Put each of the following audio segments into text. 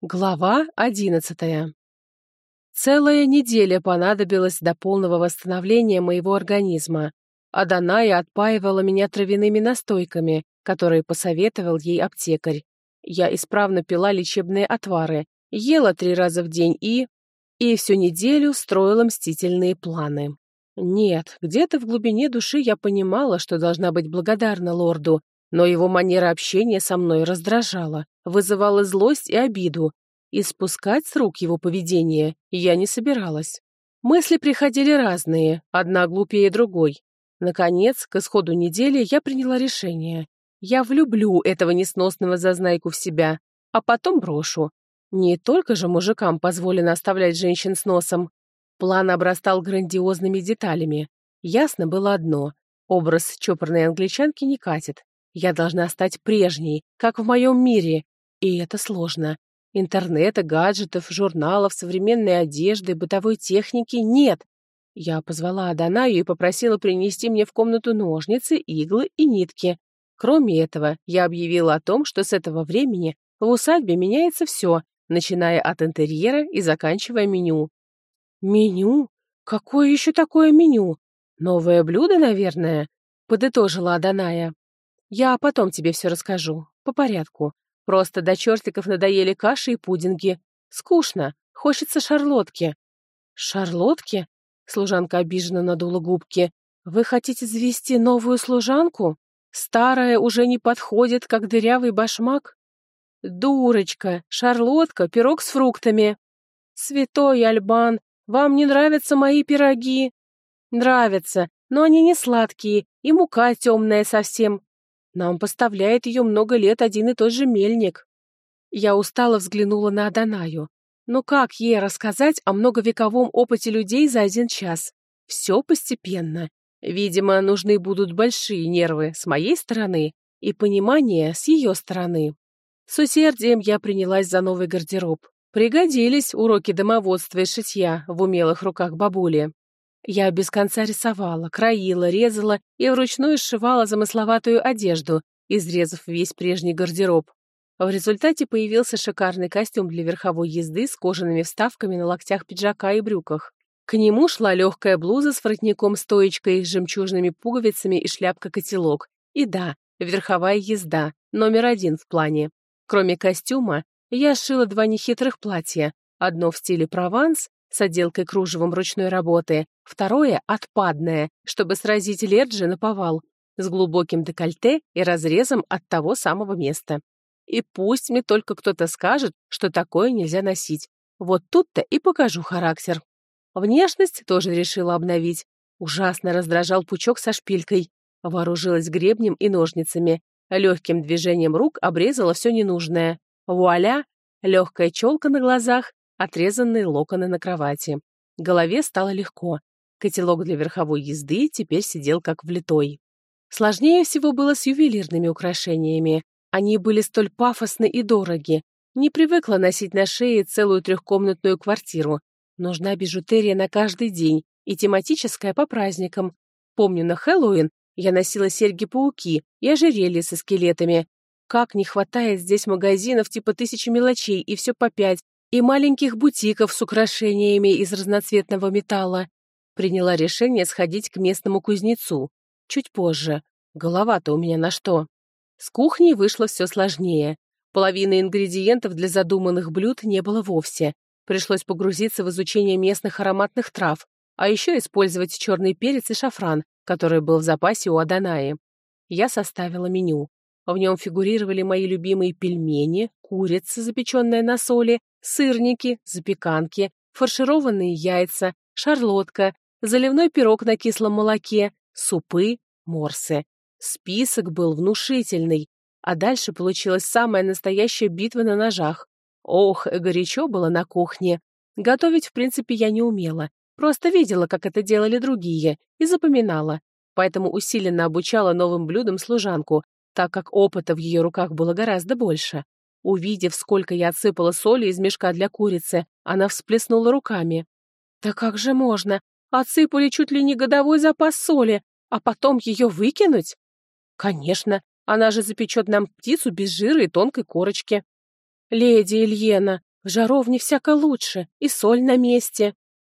Глава одиннадцатая. Целая неделя понадобилась до полного восстановления моего организма. а Даная отпаивала меня травяными настойками, которые посоветовал ей аптекарь. Я исправно пила лечебные отвары, ела три раза в день и... И всю неделю строила мстительные планы. Нет, где-то в глубине души я понимала, что должна быть благодарна лорду, но его манера общения со мной раздражала, вызывала злость и обиду, и спускать с рук его поведение я не собиралась. Мысли приходили разные, одна глупее другой. Наконец, к исходу недели я приняла решение. Я влюблю этого несносного зазнайку в себя, а потом брошу. Не только же мужикам позволено оставлять женщин с носом. План обрастал грандиозными деталями. Ясно было одно — образ чопорной англичанки не катит. Я должна стать прежней, как в моем мире. И это сложно. Интернета, гаджетов, журналов, современной одежды, бытовой техники нет. Я позвала Адонаю и попросила принести мне в комнату ножницы, иглы и нитки. Кроме этого, я объявила о том, что с этого времени в усадьбе меняется все, начиная от интерьера и заканчивая меню. «Меню? Какое еще такое меню? Новое блюдо, наверное?» — подытожила Аданая. Я потом тебе все расскажу, по порядку. Просто до чертиков надоели каши и пудинги. Скучно, хочется шарлотки. Шарлотки? Служанка обиженно надула губки. Вы хотите завести новую служанку? Старая уже не подходит, как дырявый башмак? Дурочка, шарлотка, пирог с фруктами. Святой Альбан, вам не нравятся мои пироги? Нравятся, но они не сладкие, и мука темная совсем. Нам поставляет ее много лет один и тот же мельник. Я устало взглянула на Адонаю. Но как ей рассказать о многовековом опыте людей за один час? Все постепенно. Видимо, нужны будут большие нервы с моей стороны и понимание с ее стороны. С усердием я принялась за новый гардероб. Пригодились уроки домоводства и шитья в умелых руках бабули. Я без конца рисовала, краила, резала и вручную сшивала замысловатую одежду, изрезав весь прежний гардероб. В результате появился шикарный костюм для верховой езды с кожаными вставками на локтях пиджака и брюках. К нему шла легкая блуза с воротником-стоечкой, с жемчужными пуговицами и шляпка-котелок. И да, верховая езда, номер один в плане. Кроме костюма, я сшила два нехитрых платья, одно в стиле Прованс, с отделкой кружевом ручной работы, второе — отпадное, чтобы сразить Лерджи на повал, с глубоким декольте и разрезом от того самого места. И пусть мне только кто-то скажет, что такое нельзя носить. Вот тут-то и покажу характер. Внешность тоже решила обновить. Ужасно раздражал пучок со шпилькой. Вооружилась гребнем и ножницами. Легким движением рук обрезала все ненужное. Вуаля! Легкая челка на глазах, отрезанные локоны на кровати. Голове стало легко. Котелок для верховой езды теперь сидел как влитой. Сложнее всего было с ювелирными украшениями. Они были столь пафосны и дороги. Не привыкла носить на шее целую трехкомнатную квартиру. Нужна бижутерия на каждый день и тематическая по праздникам. Помню, на Хэллоуин я носила серьги-пауки и ожерелье со скелетами. Как не хватает здесь магазинов типа тысячи мелочей и все по пять, и маленьких бутиков с украшениями из разноцветного металла. Приняла решение сходить к местному кузнецу. Чуть позже. Голова-то у меня на что? С кухней вышло все сложнее. Половины ингредиентов для задуманных блюд не было вовсе. Пришлось погрузиться в изучение местных ароматных трав, а еще использовать черный перец и шафран, который был в запасе у Аданаи. Я составила меню. В нем фигурировали мои любимые пельмени, курица, запеченная на соли, сырники, запеканки, фаршированные яйца, шарлотка, заливной пирог на кислом молоке, супы, морсы. Список был внушительный, а дальше получилась самая настоящая битва на ножах. Ох, горячо было на кухне. Готовить, в принципе, я не умела, просто видела, как это делали другие, и запоминала, поэтому усиленно обучала новым блюдам служанку, так как опыта в ее руках было гораздо больше. Увидев, сколько я отсыпала соли из мешка для курицы, она всплеснула руками. «Да как же можно? Отсыпали чуть ли не годовой запас соли, а потом ее выкинуть?» «Конечно, она же запечет нам птицу без жира и тонкой корочки». «Леди Ильена, В жаровне всяко лучше, и соль на месте.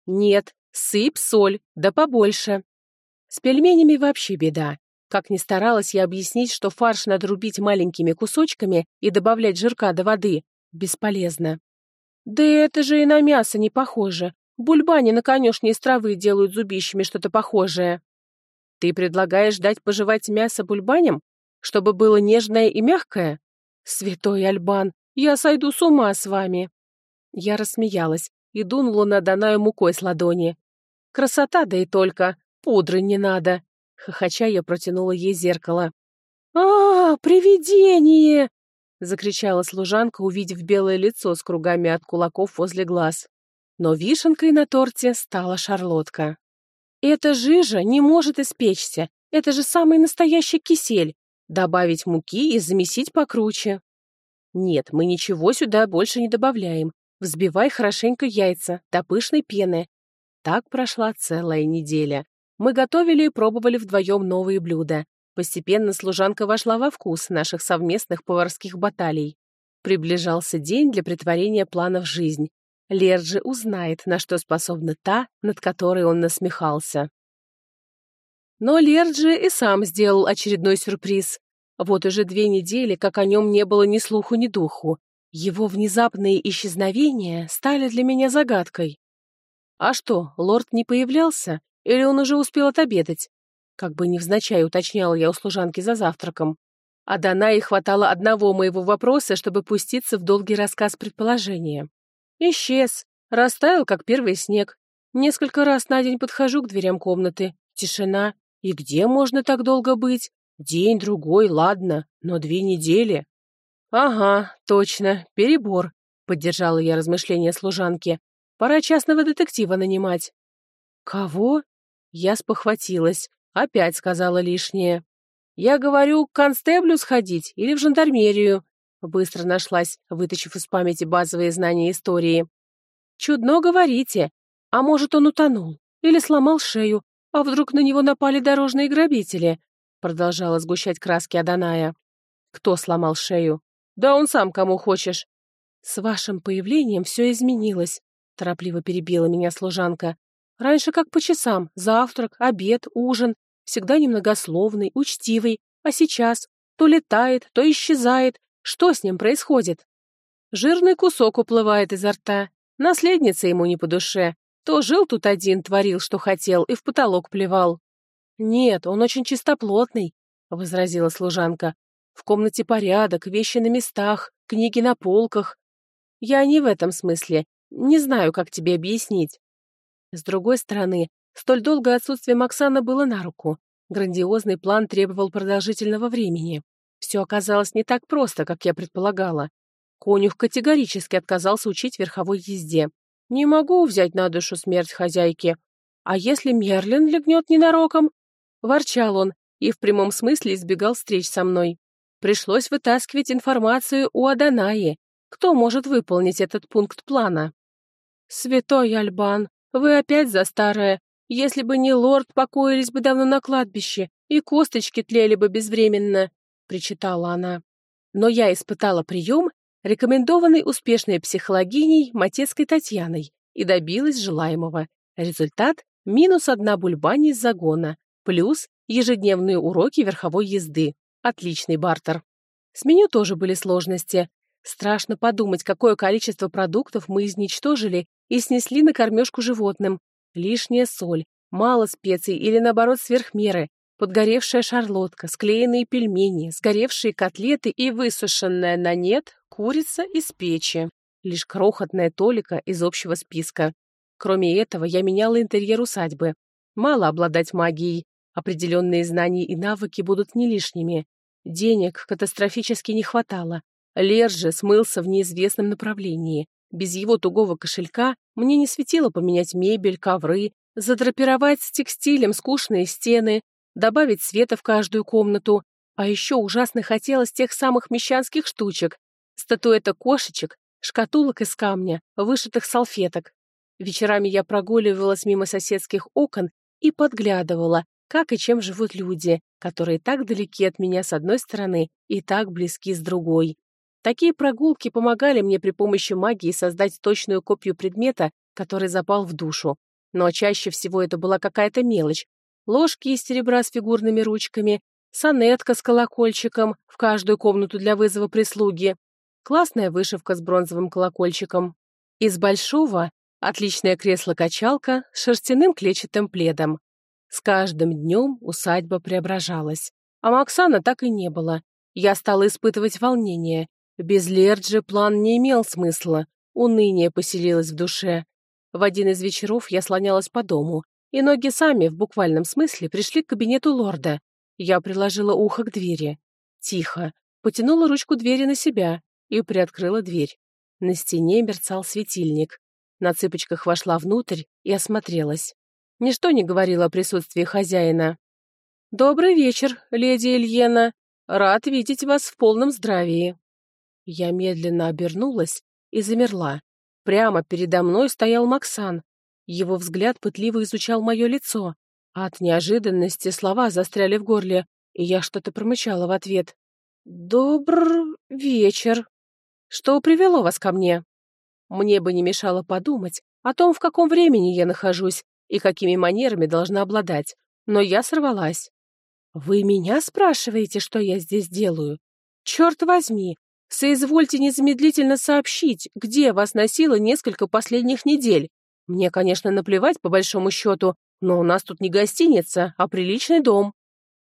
Нет, сыпь соль, да побольше. С пельменями вообще беда. Как ни старалась я объяснить, что фарш надо рубить маленькими кусочками и добавлять жирка до воды, бесполезно. Да это же и на мясо не похоже. Бульбани на конюшне из травы делают зубищами что-то похожее. Ты предлагаешь дать пожевать мясо бульбаням, чтобы было нежное и мягкое? Святой Альбан, я сойду с ума с вами. Я рассмеялась и дунула на Данаю мукой с ладони. Красота, да и только. Пудры не надо. Хохоча я протянула ей зеркало. «А, привидение!» — закричала служанка, увидев белое лицо с кругами от кулаков возле глаз. Но вишенкой на торте стала шарлотка. «Эта жижа не может испечься. Это же самый настоящий кисель. Добавить муки и замесить покруче». «Нет, мы ничего сюда больше не добавляем. Взбивай хорошенько яйца до пышной пены». Так прошла целая неделя. Мы готовили и пробовали вдвоем новые блюда. Постепенно служанка вошла во вкус наших совместных поварских баталий. Приближался день для притворения плана в жизнь. Лерджи узнает, на что способна та, над которой он насмехался. Но Лерджи и сам сделал очередной сюрприз. Вот уже две недели, как о нем не было ни слуху, ни духу. Его внезапные исчезновения стали для меня загадкой. А что, лорд не появлялся? Или он уже успел отобедать? Как бы невзначай уточняла я у служанки за завтраком. А Данаи хватало одного моего вопроса, чтобы пуститься в долгий рассказ предположения. Исчез. Растаял, как первый снег. Несколько раз на день подхожу к дверям комнаты. Тишина. И где можно так долго быть? День, другой, ладно, но две недели. Ага, точно, перебор, поддержала я размышления служанки. Пора частного детектива нанимать. Кого? Я спохватилась. Опять сказала лишнее. Я говорю, к констеблю сходить или в жандармерию. Быстро нашлась, вытащив из памяти базовые знания истории. «Чудно говорите. А может, он утонул? Или сломал шею? А вдруг на него напали дорожные грабители?» Продолжала сгущать краски Аданая. «Кто сломал шею? Да он сам кому хочешь». «С вашим появлением все изменилось», — торопливо перебила меня служанка. «Раньше как по часам. Завтрак, обед, ужин. Всегда немногословный, учтивый. А сейчас то летает, то исчезает, что с ним происходит? Жирный кусок уплывает изо рта. Наследница ему не по душе. То жил тут один, творил, что хотел, и в потолок плевал. «Нет, он очень чистоплотный», — возразила служанка. «В комнате порядок, вещи на местах, книги на полках. Я не в этом смысле. Не знаю, как тебе объяснить». С другой стороны, столь долгое отсутствие Максана было на руку. Грандиозный план требовал продолжительного времени. Все оказалось не так просто, как я предполагала. Конюх категорически отказался учить верховой езде. Не могу взять на душу смерть хозяйки. А если Мерлин легнет ненароком? Ворчал он и в прямом смысле избегал встреч со мной. Пришлось вытаскивать информацию у Аданаи. Кто может выполнить этот пункт плана? «Святой Альбан, вы опять за старое. Если бы не лорд, покоились бы давно на кладбище, и косточки тлели бы безвременно причитала она. Но я испытала прием, рекомендованный успешной психологиней Матецкой Татьяной, и добилась желаемого. Результат – минус одна бульбани из загона, плюс ежедневные уроки верховой езды. Отличный бартер. С меню тоже были сложности. Страшно подумать, какое количество продуктов мы изничтожили и снесли на кормежку животным. Лишняя соль, мало специй или, наоборот, сверхмеры, подгоревшая шарлотка, склеенные пельмени, сгоревшие котлеты и высушенная на нет курица из печи. Лишь крохотная толика из общего списка. Кроме этого, я меняла интерьер усадьбы. Мало обладать магией. Определенные знания и навыки будут не лишними. Денег катастрофически не хватало. Лер же смылся в неизвестном направлении. Без его тугого кошелька мне не светило поменять мебель, ковры, задрапировать с текстилем скучные стены, добавить света в каждую комнату, а еще ужасно хотелось тех самых мещанских штучек, статуэта кошечек, шкатулок из камня, вышитых салфеток. Вечерами я прогуливалась мимо соседских окон и подглядывала, как и чем живут люди, которые так далеки от меня с одной стороны и так близки с другой. Такие прогулки помогали мне при помощи магии создать точную копию предмета, который запал в душу. Но чаще всего это была какая-то мелочь. Ложки из серебра с фигурными ручками, сонетка с колокольчиком в каждую комнату для вызова прислуги, классная вышивка с бронзовым колокольчиком. Из большого — отличное кресло-качалка с шерстяным клетчатым пледом. С каждым днем усадьба преображалась. А Максана так и не было. Я стала испытывать волнение. Без Лерджи план не имел смысла. Уныние поселилось в душе. В один из вечеров я слонялась по дому, и ноги сами, в буквальном смысле, пришли к кабинету лорда. Я приложила ухо к двери. Тихо. Потянула ручку двери на себя и приоткрыла дверь. На стене мерцал светильник. На цыпочках вошла внутрь и осмотрелась. Ничто не говорило о присутствии хозяина. «Добрый вечер, леди Ильена. Рад видеть вас в полном здравии». Я медленно обернулась и замерла. Прямо передо мной стоял Максан. Его взгляд пытливо изучал мое лицо. От неожиданности слова застряли в горле, и я что-то промычала в ответ. «Добрый вечер. Что привело вас ко мне?» Мне бы не мешало подумать о том, в каком времени я нахожусь и какими манерами должна обладать, но я сорвалась. «Вы меня спрашиваете, что я здесь делаю? Черт возьми, соизвольте незамедлительно сообщить, где вас носило несколько последних недель. Мне, конечно, наплевать по большому счету, но у нас тут не гостиница, а приличный дом.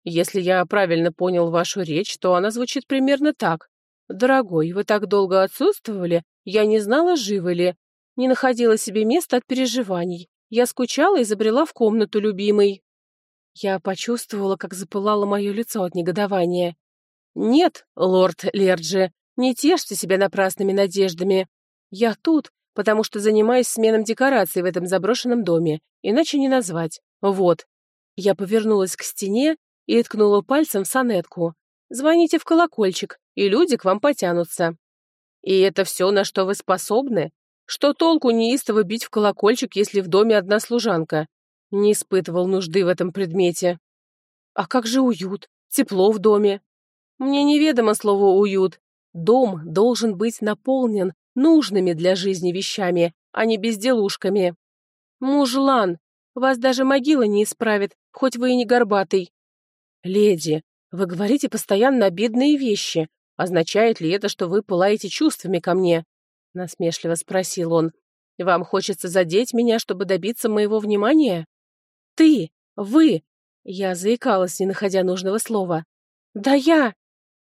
Если я правильно понял вашу речь, то она звучит примерно так. Дорогой, вы так долго отсутствовали, я не знала, живы ли. Не находила себе места от переживаний. Я скучала и забрела в комнату любимой. Я почувствовала, как запылало мое лицо от негодования. «Нет, лорд Лерджи, не тешьте себя напрасными надеждами. Я тут, потому что занимаюсь сменом декораций в этом заброшенном доме, иначе не назвать. Вот». Я повернулась к стене и ткнула пальцем в сонетку. «Звоните в колокольчик, и люди к вам потянутся». «И это все, на что вы способны? Что толку неистово бить в колокольчик, если в доме одна служанка? Не испытывал нужды в этом предмете. А как же уют? Тепло в доме? Мне неведомо слово «уют». Дом должен быть наполнен нужными для жизни вещами, а не безделушками. Мужлан, вас даже могила не исправит, хоть вы и не горбатый. Леди, вы говорите постоянно обидные вещи. Означает ли это, что вы пылаете чувствами ко мне? Насмешливо спросил он. Вам хочется задеть меня, чтобы добиться моего внимания? Ты! Вы!» Я заикалась, не находя нужного слова. «Да я!»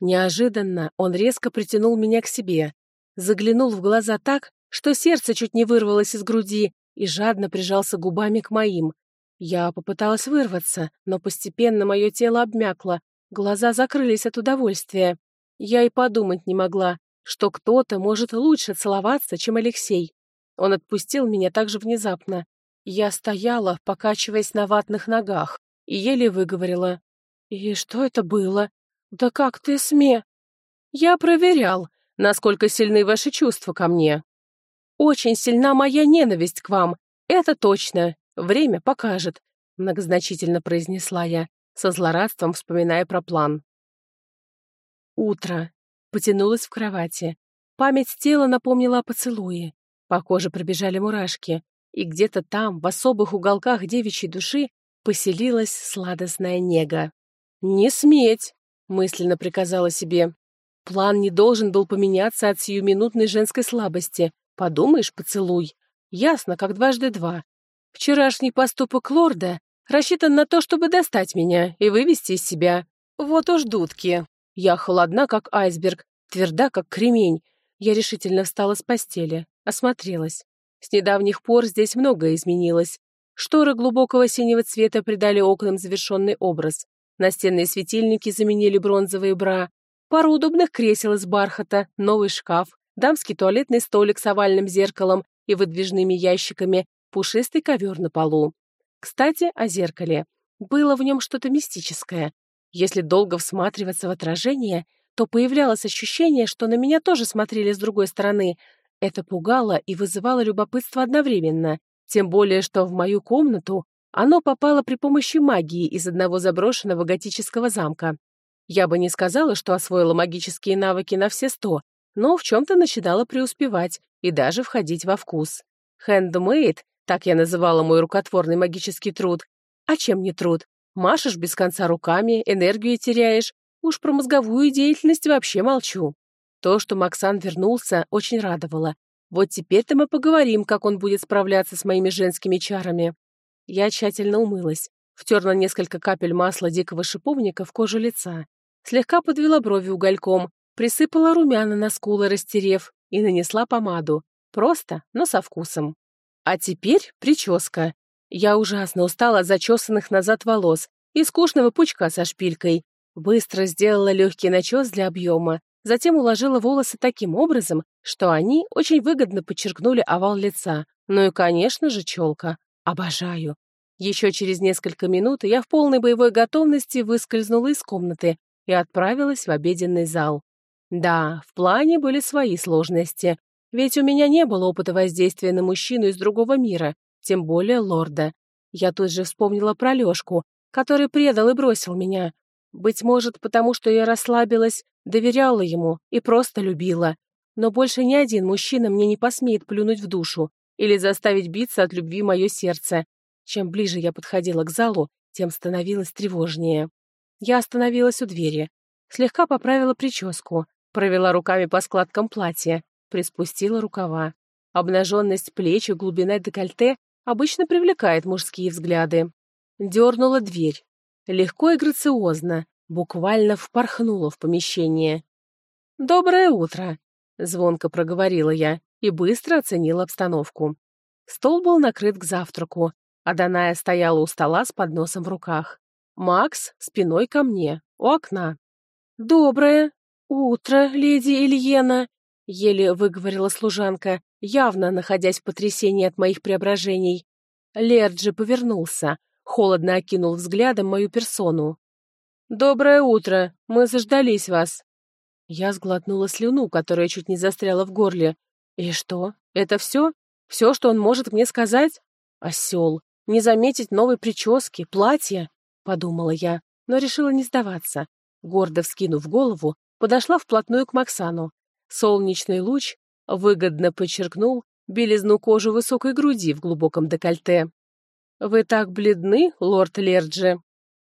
Неожиданно он резко притянул меня к себе, заглянул в глаза так, что сердце чуть не вырвалось из груди и жадно прижался губами к моим. Я попыталась вырваться, но постепенно мое тело обмякло, глаза закрылись от удовольствия. Я и подумать не могла, что кто-то может лучше целоваться, чем Алексей. Он отпустил меня так же внезапно, я стояла, покачиваясь на ватных ногах, и еле выговорила. «И что это было? Да как ты сме...» «Я проверял, насколько сильны ваши чувства ко мне. Очень сильна моя ненависть к вам, это точно. Время покажет», — многозначительно произнесла я, со злорадством вспоминая про план. Утро. Потянулась в кровати. Память тела напомнила о поцелуе. По коже пробежали мурашки и где-то там, в особых уголках девичьей души, поселилась сладостная нега. «Не сметь!» — мысленно приказала себе. План не должен был поменяться от сиюминутной женской слабости. Подумаешь, поцелуй. Ясно, как дважды два. Вчерашний поступок лорда рассчитан на то, чтобы достать меня и вывести из себя. Вот уж дудки. Я холодна, как айсберг, тверда, как кремень. Я решительно встала с постели, осмотрелась. С недавних пор здесь многое изменилось. Шторы глубокого синего цвета придали окнам завершенный образ. Настенные светильники заменили бронзовые бра. Пару удобных кресел из бархата, новый шкаф, дамский туалетный столик с овальным зеркалом и выдвижными ящиками, пушистый ковер на полу. Кстати, о зеркале. Было в нем что-то мистическое. Если долго всматриваться в отражение, то появлялось ощущение, что на меня тоже смотрели с другой стороны, это пугало и вызывало любопытство одновременно, тем более, что в мою комнату оно попало при помощи магии из одного заброшенного готического замка. Я бы не сказала, что освоила магические навыки на все сто, но в чем-то начинала преуспевать и даже входить во вкус. Handmade, так я называла мой рукотворный магический труд. А чем не труд? Машешь без конца руками, энергию теряешь. Уж про мозговую деятельность вообще молчу. То, что Максан вернулся, очень радовало. Вот теперь-то мы поговорим, как он будет справляться с моими женскими чарами. Я тщательно умылась, втерла несколько капель масла дикого шиповника в кожу лица, слегка подвела брови угольком, присыпала румяна на скулы, растерев, и нанесла помаду. Просто, но со вкусом. А теперь прическа. Я ужасно устала от зачесанных назад волос и скучного пучка со шпилькой. Быстро сделала легкий начес для объема, затем уложила волосы таким образом, что они очень выгодно подчеркнули овал лица. Ну и, конечно же, челка. Обожаю. Еще через несколько минут я в полной боевой готовности выскользнула из комнаты и отправилась в обеденный зал. Да, в плане были свои сложности, ведь у меня не было опыта воздействия на мужчину из другого мира, тем более лорда. Я тут же вспомнила про Лёшку, который предал и бросил меня. Быть может, потому что я расслабилась, доверяла ему и просто любила. Но больше ни один мужчина мне не посмеет плюнуть в душу или заставить биться от любви мое сердце. Чем ближе я подходила к залу, тем становилось тревожнее. Я остановилась у двери, слегка поправила прическу, провела руками по складкам платья, приспустила рукава. Обнаженность плеч и глубина декольте обычно привлекает мужские взгляды. Дернула дверь. Легко и грациозно, буквально впорхнула в помещение. «Доброе утро!» — звонко проговорила я и быстро оценила обстановку. Стол был накрыт к завтраку, а Даная стояла у стола с подносом в руках. Макс спиной ко мне, у окна. «Доброе утро, леди Ильена!» — еле выговорила служанка, явно находясь в потрясении от моих преображений. Лерджи повернулся, холодно окинул взглядом мою персону. «Доброе утро! Мы заждались вас!» Я сглотнула слюну, которая чуть не застряла в горле. «И что? Это все? Все, что он может мне сказать? Осел! Не заметить новой прически, платья?» — подумала я, но решила не сдаваться. Гордо вскинув голову, подошла вплотную к Максану. Солнечный луч выгодно подчеркнул белизну кожи высокой груди в глубоком декольте. «Вы так бледны, лорд Лерджи!»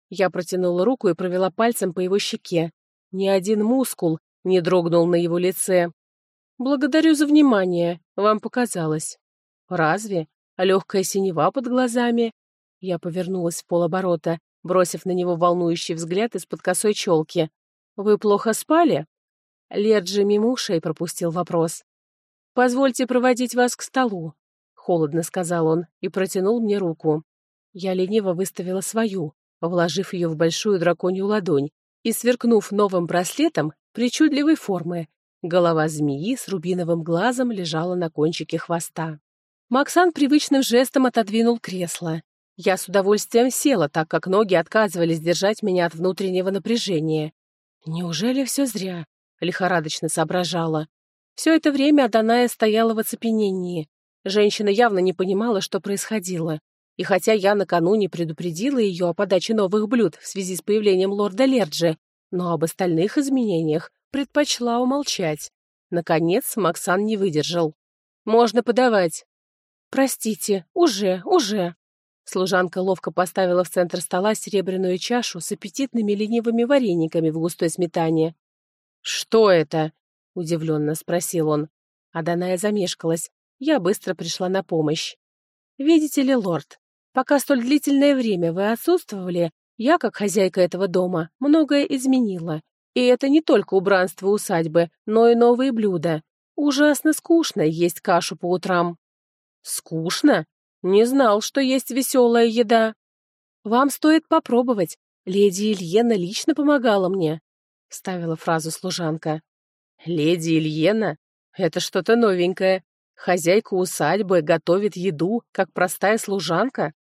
Я протянула руку и провела пальцем по его щеке. Ни один мускул не дрогнул на его лице. «Благодарю за внимание, вам показалось». «Разве? А легкая синева под глазами?» Я повернулась в полоборота, бросив на него волнующий взгляд из-под косой челки. «Вы плохо спали?» Лерджи мимо ушей пропустил вопрос. «Позвольте проводить вас к столу», — холодно сказал он и протянул мне руку. Я лениво выставила свою, вложив ее в большую драконью ладонь и сверкнув новым браслетом причудливой формы. Голова змеи с рубиновым глазом лежала на кончике хвоста. Максан привычным жестом отодвинул кресло. Я с удовольствием села, так как ноги отказывались держать меня от внутреннего напряжения. Неужели все зря? Лихорадочно соображала. Все это время Аданая стояла в оцепенении. Женщина явно не понимала, что происходило. И хотя я накануне предупредила ее о подаче новых блюд в связи с появлением лорда Лерджи, но об остальных изменениях предпочла умолчать. Наконец Максан не выдержал. «Можно подавать». «Простите, уже, уже». Служанка ловко поставила в центр стола серебряную чашу с аппетитными ленивыми варениками в густой сметане. «Что это?» — удивленно спросил он. Аданая замешкалась. Я быстро пришла на помощь. «Видите ли, лорд, Пока столь длительное время вы отсутствовали, я, как хозяйка этого дома, многое изменила. И это не только убранство усадьбы, но и новые блюда. Ужасно скучно есть кашу по утрам. Скучно? Не знал, что есть веселая еда. Вам стоит попробовать. Леди Ильена лично помогала мне, — вставила фразу служанка. Леди Ильена? Это что-то новенькое. Хозяйка усадьбы готовит еду, как простая служанка?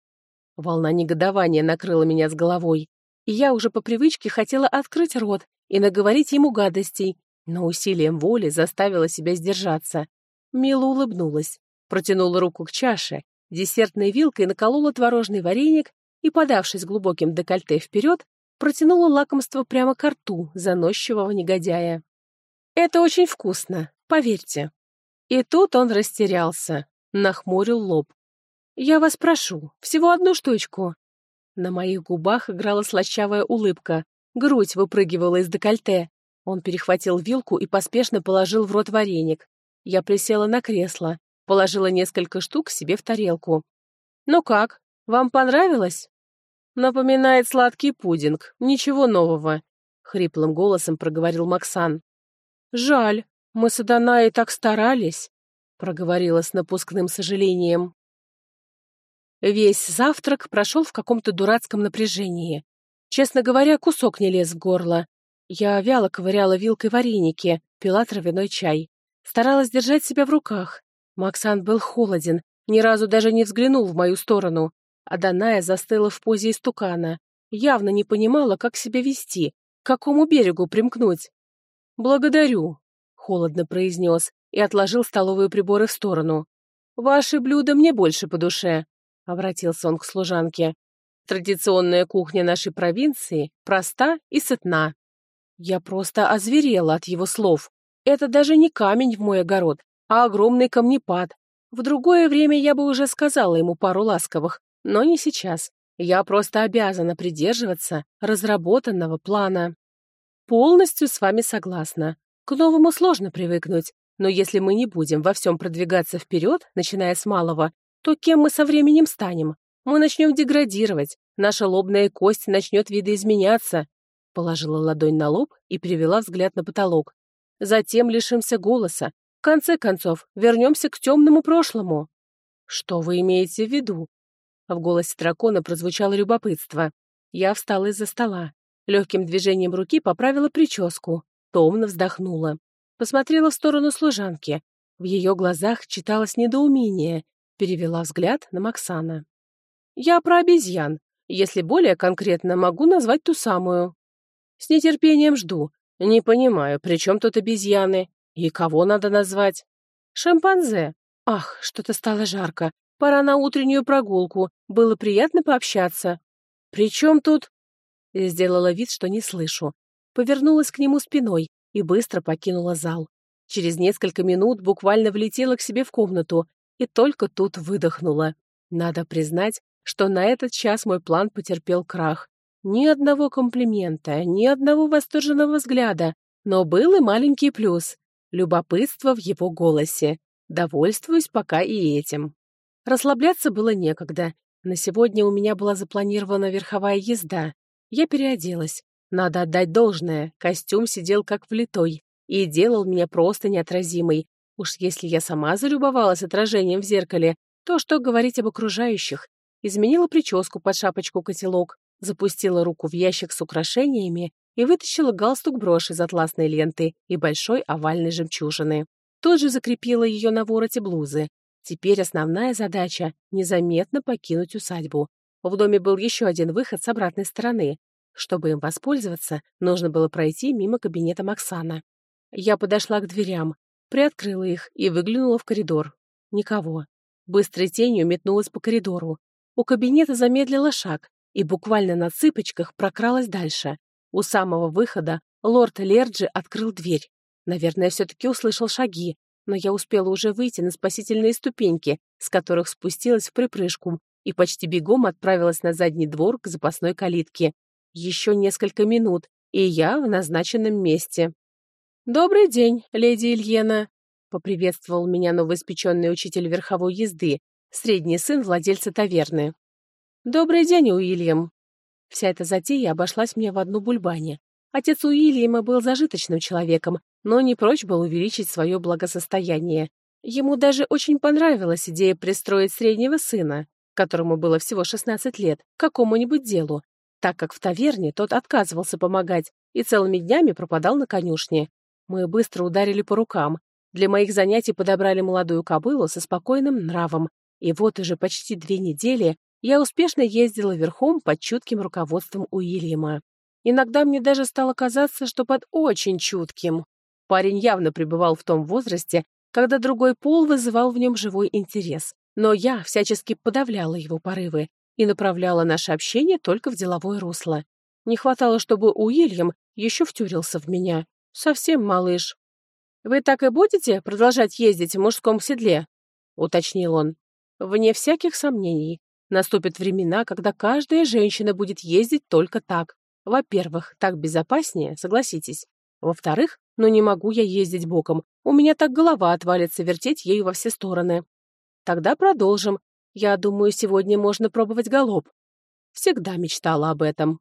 Волна негодования накрыла меня с головой, и я уже по привычке хотела открыть рот и наговорить ему гадостей, но усилием воли заставила себя сдержаться. Мила улыбнулась, протянула руку к чаше, десертной вилкой наколола творожный вареник и, подавшись глубоким декольте вперед, протянула лакомство прямо к рту заносчивого негодяя. Это очень вкусно, поверьте. И тут он растерялся, нахмурил лоб. «Я вас прошу, всего одну штучку». На моих губах играла слащавая улыбка, грудь выпрыгивала из декольте. Он перехватил вилку и поспешно положил в рот вареник. Я присела на кресло, положила несколько штук себе в тарелку. «Ну как, вам понравилось?» «Напоминает сладкий пудинг, ничего нового», — хриплым голосом проговорил Максан. «Жаль, мы с Аданаей так старались», — проговорила с напускным сожалением. Весь завтрак прошел в каком-то дурацком напряжении. Честно говоря, кусок не лез в горло. Я вяло ковыряла вилкой вареники, пила травяной чай. Старалась держать себя в руках. Максан был холоден, ни разу даже не взглянул в мою сторону. А Даная застыла в позе истукана. Явно не понимала, как себя вести, к какому берегу примкнуть. «Благодарю», — холодно произнес и отложил столовые приборы в сторону. «Ваши блюда мне больше по душе обратился он к служанке. Традиционная кухня нашей провинции проста и сытна. Я просто озверела от его слов. Это даже не камень в мой огород, а огромный камнепад. В другое время я бы уже сказала ему пару ласковых, но не сейчас. Я просто обязана придерживаться разработанного плана. Полностью с вами согласна. К новому сложно привыкнуть, но если мы не будем во всем продвигаться вперед, начиная с малого, то кем мы со временем станем? Мы начнем деградировать, наша лобная кость начнет видоизменяться. Положила ладонь на лоб и перевела взгляд на потолок. Затем лишимся голоса. В конце концов, вернемся к темному прошлому. Что вы имеете в виду? В голосе дракона прозвучало любопытство. Я встала из-за стола. Легким движением руки поправила прическу. Томно вздохнула. Посмотрела в сторону служанки. В ее глазах читалось недоумение Перевела взгляд на Максана. «Я про обезьян. Если более конкретно, могу назвать ту самую. С нетерпением жду. Не понимаю, при чем тут обезьяны? И кого надо назвать? Шимпанзе. Ах, что-то стало жарко. Пора на утреннюю прогулку. Было приятно пообщаться. При чем тут... Сделала вид, что не слышу. Повернулась к нему спиной и быстро покинула зал. Через несколько минут буквально влетела к себе в комнату и только тут выдохнула. Надо признать, что на этот час мой план потерпел крах. Ни одного комплимента, ни одного восторженного взгляда, но был и маленький плюс — любопытство в его голосе. Довольствуюсь пока и этим. Расслабляться было некогда. На сегодня у меня была запланирована верховая езда. Я переоделась. Надо отдать должное, костюм сидел как влитой и делал меня просто неотразимой, Уж если я сама залюбовалась отражением в зеркале, то что говорить об окружающих? Изменила прическу под шапочку-котелок, запустила руку в ящик с украшениями и вытащила галстук-брошь из атласной ленты и большой овальной жемчужины. Тут же закрепила ее на вороте блузы. Теперь основная задача — незаметно покинуть усадьбу. В доме был еще один выход с обратной стороны. Чтобы им воспользоваться, нужно было пройти мимо кабинета Максана. Я подошла к дверям, Приоткрыла их и выглянула в коридор. Никого. Быстрой тенью метнулась по коридору. У кабинета замедлила шаг и буквально на цыпочках прокралась дальше. У самого выхода лорд Лерджи открыл дверь. Наверное, все-таки услышал шаги, но я успела уже выйти на спасительные ступеньки, с которых спустилась в припрыжку и почти бегом отправилась на задний двор к запасной калитке. Еще несколько минут, и я в назначенном месте. «Добрый день, леди Ильена», — поприветствовал меня новоиспеченный учитель верховой езды, средний сын владельца таверны. «Добрый день, Уильям». Вся эта затея обошлась мне в одну бульбане. Отец Уильяма был зажиточным человеком, но не прочь был увеличить свое благосостояние. Ему даже очень понравилась идея пристроить среднего сына, которому было всего 16 лет, к какому-нибудь делу, так как в таверне тот отказывался помогать и целыми днями пропадал на конюшне. Мы быстро ударили по рукам. Для моих занятий подобрали молодую кобылу со спокойным нравом. И вот уже почти две недели я успешно ездила верхом под чутким руководством Уильяма. Иногда мне даже стало казаться, что под очень чутким. Парень явно пребывал в том возрасте, когда другой пол вызывал в нем живой интерес. Но я всячески подавляла его порывы и направляла наше общение только в деловое русло. Не хватало, чтобы Уильям еще втюрился в меня. Совсем малыш. «Вы так и будете продолжать ездить в мужском седле?» — уточнил он. «Вне всяких сомнений. Наступят времена, когда каждая женщина будет ездить только так. Во-первых, так безопаснее, согласитесь. Во-вторых, ну не могу я ездить боком. У меня так голова отвалится вертеть ею во все стороны. Тогда продолжим. Я думаю, сегодня можно пробовать галоп. Всегда мечтала об этом.